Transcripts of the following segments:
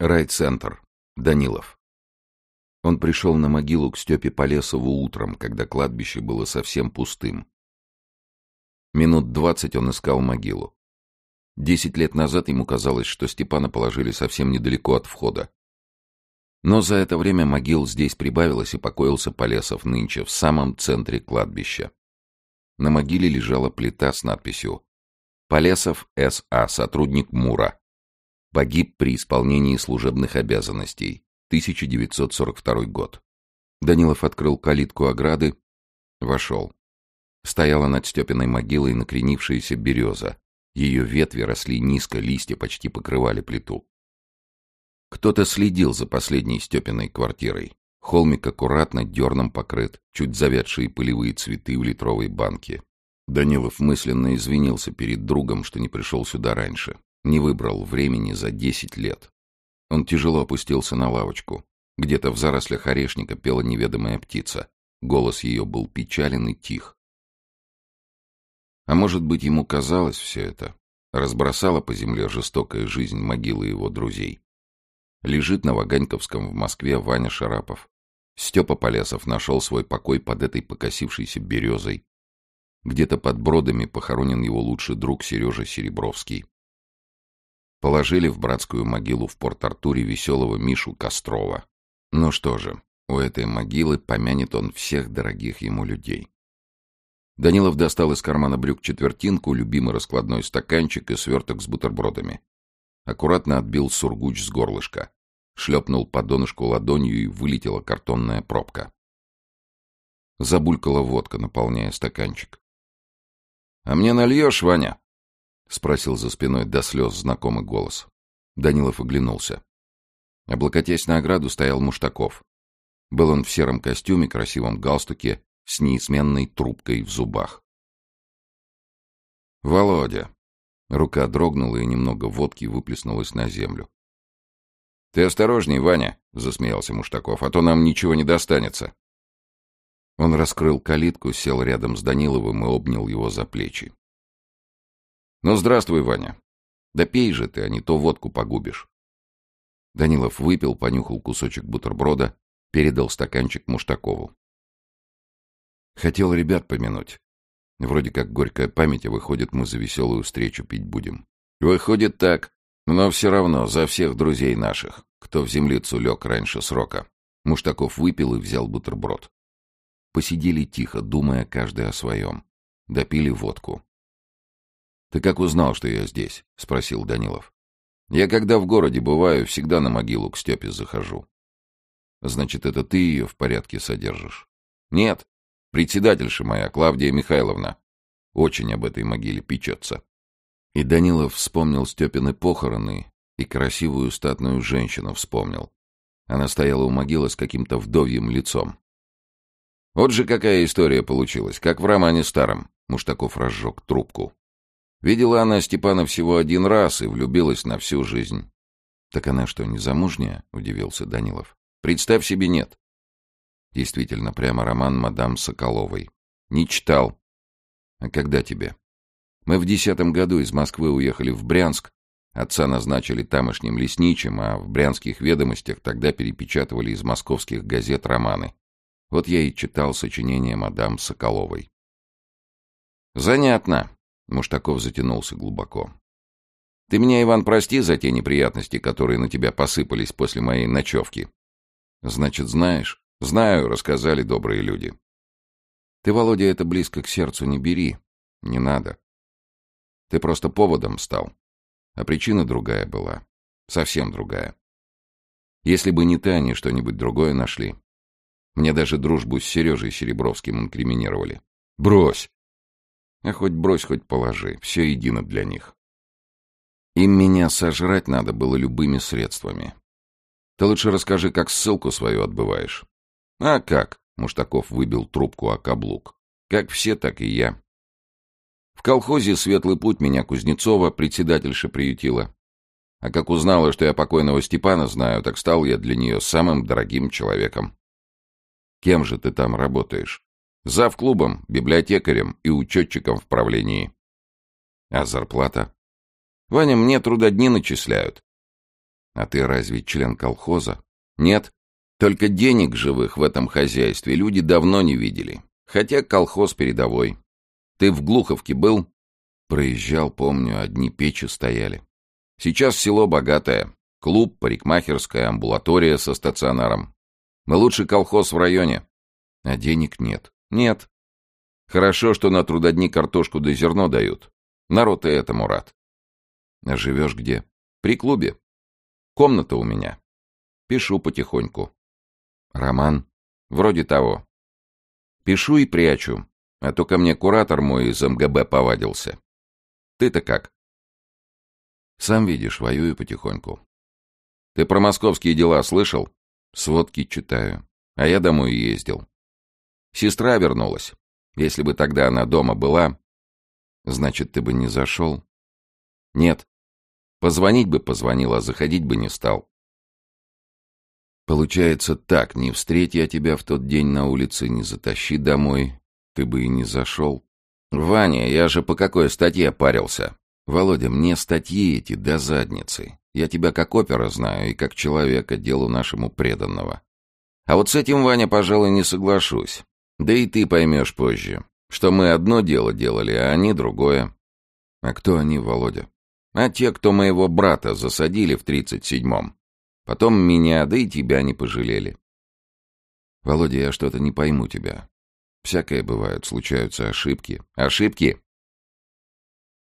Райцентр. Данилов. Он пришел на могилу к Степе Полесову утром, когда кладбище было совсем пустым. Минут двадцать он искал могилу. Десять лет назад ему казалось, что Степана положили совсем недалеко от входа. Но за это время могил здесь прибавилось и покоился Полесов нынче, в самом центре кладбища. На могиле лежала плита с надписью «Полесов С.А. Сотрудник МУРа. Погиб при исполнении служебных обязанностей. 1942 год». Данилов открыл калитку ограды, вошел. Стояла над Степиной могилой накренившаяся береза. Ее ветви росли низко, листья почти покрывали плиту. Кто-то следил за последней Степиной квартирой. Холмик аккуратно дерном покрыт, чуть завядшие пылевые цветы в литровой банке. Данилов мысленно извинился перед другом, что не пришел сюда раньше. Не выбрал времени за десять лет. Он тяжело опустился на лавочку. Где-то в зарослях орешника пела неведомая птица. Голос ее был печален и тих. А может быть, ему казалось все это? Разбросала по земле жестокая жизнь могилы его друзей. Лежит на Ваганьковском в Москве Ваня Шарапов. Степа Полесов нашел свой покой под этой покосившейся березой. Где-то под бродами похоронен его лучший друг Сережа Серебровский. Положили в братскую могилу в Порт-Артуре веселого Мишу Кострова. Ну что же, у этой могилы помянет он всех дорогих ему людей. Данилов достал из кармана брюк четвертинку, любимый раскладной стаканчик и сверток с бутербродами. Аккуратно отбил сургуч с горлышка. Шлепнул по донышку ладонью и вылетела картонная пробка. Забулькала водка, наполняя стаканчик. — А мне нальешь, Ваня? — спросил за спиной до слез знакомый голос. Данилов оглянулся. Облокотясь на ограду, стоял Муштаков. Был он в сером костюме, красивом галстуке с неизменной трубкой в зубах. «Володя!» Рука дрогнула, и немного водки выплеснулась на землю. «Ты осторожней, Ваня!» — засмеялся Муштаков, «а то нам ничего не достанется». Он раскрыл калитку, сел рядом с Даниловым и обнял его за плечи. «Ну, здравствуй, Ваня. Да пей же ты, а не то водку погубишь». Данилов выпил, понюхал кусочек бутерброда, передал стаканчик Муштакову. Хотел ребят помянуть. Вроде как горькая память, а выходит, мы за веселую встречу пить будем. Выходит так, но все равно за всех друзей наших, кто в землицу лег раньше срока. Муштаков выпил и взял бутерброд. Посидели тихо, думая каждый о своем. Допили водку. «Ты как узнал, что я здесь?» — спросил Данилов. «Я когда в городе бываю, всегда на могилу к Степе захожу». «Значит, это ты ее в порядке содержишь?» «Нет, Председательша моя, Клавдия Михайловна, очень об этой могиле печется. И Данилов вспомнил Степины похороны и красивую статную женщину вспомнил. Она стояла у могилы с каким-то вдовьим лицом. Вот же какая история получилась, как в романе старом. Муштаков разжег трубку. Видела она Степана всего один раз и влюбилась на всю жизнь. «Так она что, не замужняя?» — удивился Данилов. «Представь себе, нет. Действительно, прямо роман мадам Соколовой. Не читал. А когда тебе? Мы в десятом году из Москвы уехали в Брянск. Отца назначили тамошним лесничим, а в брянских ведомостях тогда перепечатывали из московских газет романы. Вот я и читал сочинение мадам Соколовой. «Занятно», — Муштаков затянулся глубоко. «Ты меня, Иван, прости за те неприятности, которые на тебя посыпались после моей ночевки. Значит, знаешь, Знаю, рассказали добрые люди. Ты, Володя, это близко к сердцу не бери. Не надо. Ты просто поводом стал. А причина другая была. Совсем другая. Если бы не они что-нибудь другое нашли. Мне даже дружбу с Сережей Серебровским инкриминировали. Брось! А хоть брось, хоть положи. Все едино для них. Им меня сожрать надо было любыми средствами. Ты лучше расскажи, как ссылку свою отбываешь. «А как?» — Муштаков выбил трубку о каблук. «Как все, так и я». В колхозе «Светлый путь» меня Кузнецова, председательша, приютила. А как узнала, что я покойного Степана знаю, так стал я для нее самым дорогим человеком. Кем же ты там работаешь? Зав клубом, библиотекарем и учетчиком в правлении. А зарплата? Ваня, мне трудодни начисляют. А ты разве член колхоза? Нет. Только денег живых в этом хозяйстве люди давно не видели. Хотя колхоз передовой. Ты в Глуховке был? Проезжал, помню, одни печи стояли. Сейчас село богатое. Клуб, парикмахерская, амбулатория со стационаром. Мы лучший колхоз в районе. А денег нет. Нет. Хорошо, что на трудодни картошку да зерно дают. Народ и этому рад. А живешь где? При клубе. Комната у меня. Пишу потихоньку. Роман? Вроде того. Пишу и прячу, а то ко мне куратор мой из МГБ повадился. Ты-то как? Сам видишь, воюю потихоньку. Ты про московские дела слышал? Сводки читаю. А я домой ездил. Сестра вернулась. Если бы тогда она дома была, значит, ты бы не зашел? Нет. Позвонить бы позвонил, а заходить бы не стал. Получается так, не встреть я тебя в тот день на улице, не затащи домой, ты бы и не зашел. Ваня, я же по какой статье парился? Володя, мне статьи эти до задницы. Я тебя как опера знаю и как человека, делу нашему преданного. А вот с этим, Ваня, пожалуй, не соглашусь. Да и ты поймешь позже, что мы одно дело делали, а они другое. А кто они, Володя? А те, кто моего брата засадили в тридцать седьмом. Потом меня, да и тебя не пожалели. Володя, я что-то не пойму тебя. Всякое бывает, случаются ошибки. Ошибки?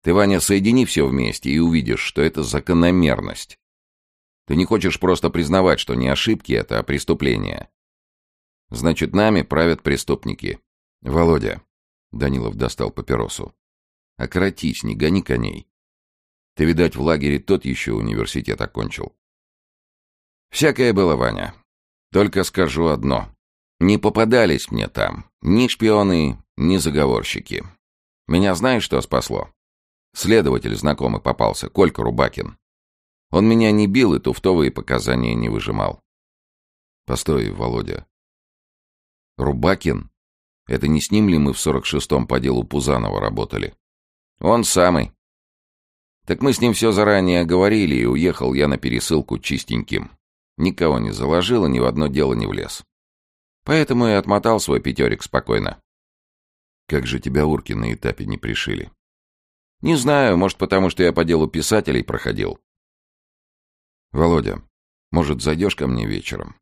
Ты, Ваня, соедини все вместе и увидишь, что это закономерность. Ты не хочешь просто признавать, что не ошибки это, а преступления. Значит, нами правят преступники. Володя. Данилов достал папиросу. Окоротись, не гони коней. Ты, видать, в лагере тот еще университет окончил. Всякое было, Ваня. Только скажу одно. Не попадались мне там ни шпионы, ни заговорщики. Меня знаешь, что спасло? Следователь знакомый попался, Колька Рубакин. Он меня не бил и туфтовые показания не выжимал. Постой, Володя. Рубакин? Это не с ним ли мы в сорок шестом по делу Пузанова работали? Он самый. Так мы с ним все заранее говорили, и уехал я на пересылку чистеньким. Никого не заложил и ни в одно дело не влез. Поэтому и отмотал свой пятерик спокойно. Как же тебя урки на этапе не пришили? Не знаю, может, потому что я по делу писателей проходил. Володя, может, зайдешь ко мне вечером?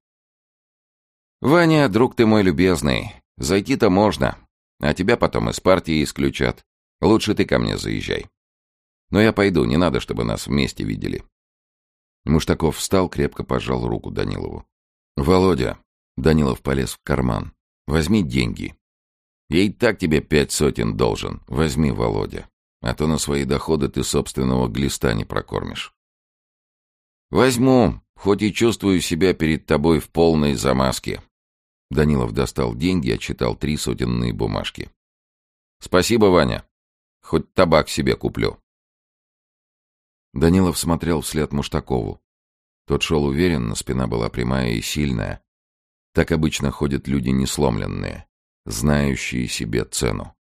Ваня, друг ты мой любезный, зайти-то можно, а тебя потом из партии исключат. Лучше ты ко мне заезжай. Но я пойду, не надо, чтобы нас вместе видели. Муштаков встал, крепко пожал руку Данилову. «Володя!» — Данилов полез в карман. «Возьми деньги. Я и так тебе пять сотен должен. Возьми, Володя а то на свои доходы ты собственного глиста не прокормишь. Возьму, хоть и чувствую себя перед тобой в полной замазке. Данилов достал деньги, отчитал три сотенные бумажки. Спасибо, Ваня. Хоть табак себе куплю. Данилов смотрел вслед Муштакову. Тот шел уверенно, спина была прямая и сильная. Так обычно ходят люди несломленные, знающие себе цену.